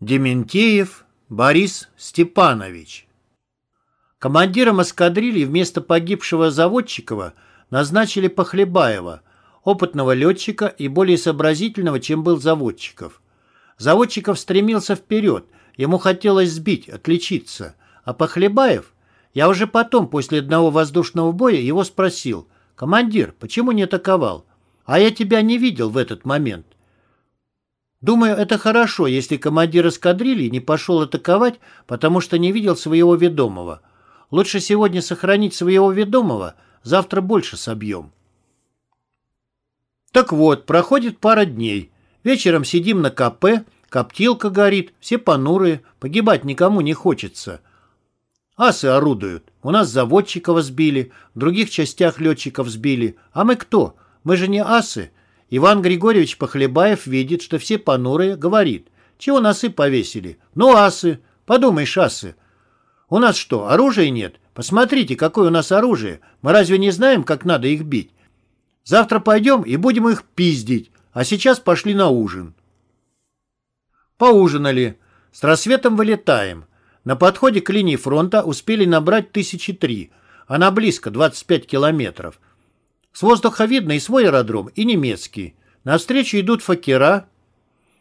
Дементеев Борис Степанович Командиром эскадрильи вместо погибшего Заводчикова назначили Похлебаева, опытного летчика и более сообразительного, чем был Заводчиков. Заводчиков стремился вперед, ему хотелось сбить, отличиться, а Похлебаев, я уже потом, после одного воздушного боя, его спросил, «Командир, почему не атаковал?» «А я тебя не видел в этот момент. Думаю, это хорошо, если командир эскадрильи не пошел атаковать, потому что не видел своего ведомого. Лучше сегодня сохранить своего ведомого, завтра больше собьем. Так вот, проходит пара дней. Вечером сидим на КП, коптилка горит, все понурые, погибать никому не хочется. Асы орудуют. У нас заводчиков сбили, в других частях летчиков сбили. А мы кто? Мы же не асы. Иван Григорьевич Похлебаев видит, что все понурые, говорит, чего носы повесили? Ну, асы, подумаешь, асы. У нас что, оружия нет? Посмотрите, какое у нас оружие. Мы разве не знаем, как надо их бить? Завтра пойдем и будем их пиздить, а сейчас пошли на ужин. Поужинали. С рассветом вылетаем. На подходе к линии фронта успели набрать тысячи три. Она близко, 25 километров. С воздуха видно и свой аэродром, и немецкий. Навстречу идут факера.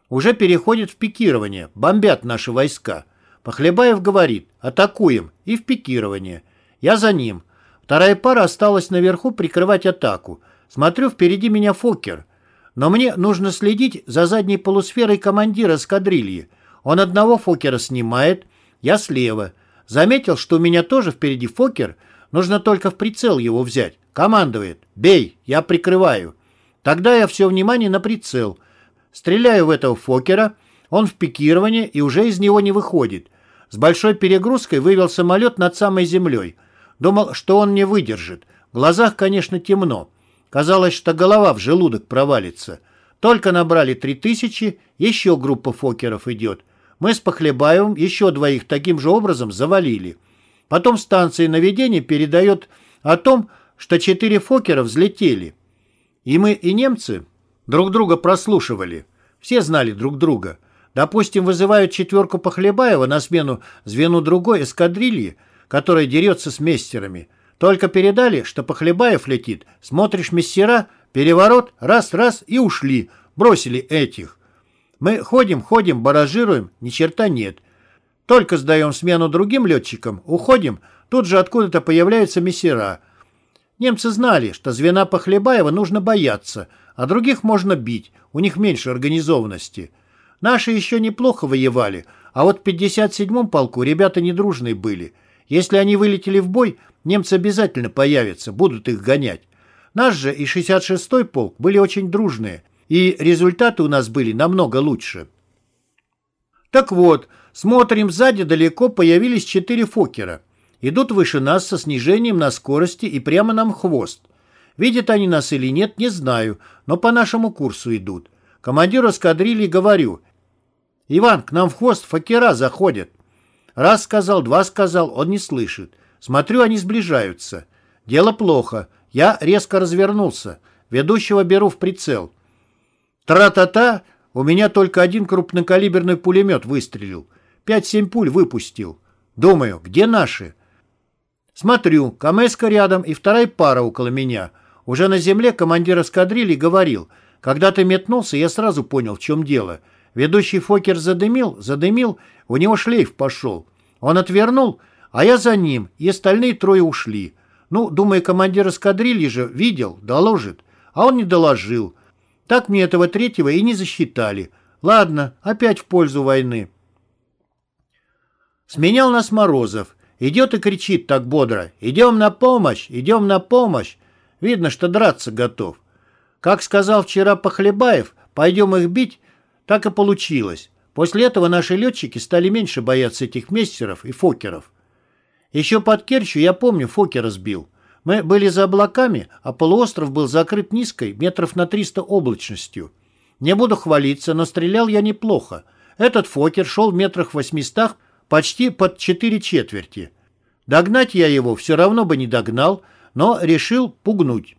Уже переходят в пикирование, бомбят наши войска. Похлебаев говорит «атакуем» и в пикирование. Я за ним. Вторая пара осталась наверху прикрывать атаку. Смотрю, впереди меня Фокер. Но мне нужно следить за задней полусферой командира эскадрильи. Он одного Фокера снимает, я слева. Заметил, что у меня тоже впереди Фокер, нужно только в прицел его взять. Командует. «Бей, я прикрываю». Тогда я все внимание на прицел. Стреляю в этого Фокера, он в пикирование и уже из него не выходит. С большой перегрузкой вывел самолет над самой землей. Думал, что он не выдержит. В глазах, конечно, темно. Казалось, что голова в желудок провалится. Только набрали три тысячи, еще группа Фокеров идет. Мы с Похлебаевым еще двоих таким же образом завалили. Потом станция наведения передает о том, что четыре Фокера взлетели. И мы, и немцы друг друга прослушивали. Все знали друг друга. Допустим, вызывают четверку Похлебаева на смену звену другой эскадрильи, которая дерется с мессерами. Только передали, что Похлебаев летит. Смотришь мессера, переворот, раз-раз и ушли. Бросили этих. Мы ходим, ходим, баражируем, ни черта нет. Только сдаем смену другим летчикам, уходим, тут же откуда-то появляются мессера – Немцы знали, что звена Похлебаева нужно бояться, а других можно бить, у них меньше организованности. Наши еще неплохо воевали, а вот в 57-м полку ребята недружные были. Если они вылетели в бой, немцы обязательно появятся, будут их гонять. Наш же и 66-й полк были очень дружные, и результаты у нас были намного лучше. Так вот, смотрим, сзади далеко появились четыре Фокера. Идут выше нас со снижением на скорости и прямо нам хвост. Видят они нас или нет, не знаю, но по нашему курсу идут. Командиру эскадрильи говорю. «Иван, к нам в хвост факера заходят». Раз сказал, два сказал, он не слышит. Смотрю, они сближаются. Дело плохо. Я резко развернулся. Ведущего беру в прицел. Тра-та-та, у меня только один крупнокалиберный пулемет выстрелил. Пять-семь пуль выпустил. Думаю, где наши? Смотрю, Камеска рядом и вторая пара около меня. Уже на земле командир эскадрильи говорил, когда ты метнулся, я сразу понял, в чем дело. Ведущий Фокер задымил, задымил, у него шлейф пошел. Он отвернул, а я за ним, и остальные трое ушли. Ну, думаю, командир эскадрильи же видел, доложит. А он не доложил. Так мне этого третьего и не засчитали. Ладно, опять в пользу войны. Сменял нас Морозов. Идет и кричит так бодро. «Идем на помощь! Идем на помощь!» Видно, что драться готов. Как сказал вчера Похлебаев, пойдем их бить, так и получилось. После этого наши летчики стали меньше бояться этих мессеров и фокеров. Еще под Керчью, я помню, фокера сбил. Мы были за облаками, а полуостров был закрыт низкой, метров на 300 облачностью. Не буду хвалиться, но стрелял я неплохо. Этот фокер шел в метрах 800 почти под четыре четверти. Догнать я его все равно бы не догнал, но решил пугнуть.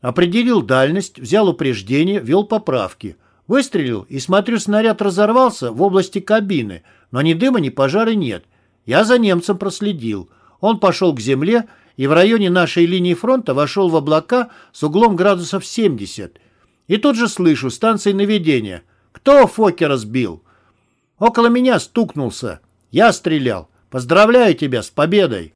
Определил дальность, взял упреждение, вел поправки. Выстрелил и, смотрю, снаряд разорвался в области кабины, но ни дыма, ни пожара нет. Я за немцем проследил. Он пошел к земле и в районе нашей линии фронта вошел в облака с углом градусов 70. И тут же слышу станции наведения. Кто Фокера сбил? Около меня стукнулся. Я стрелял. Поздравляю тебя с победой.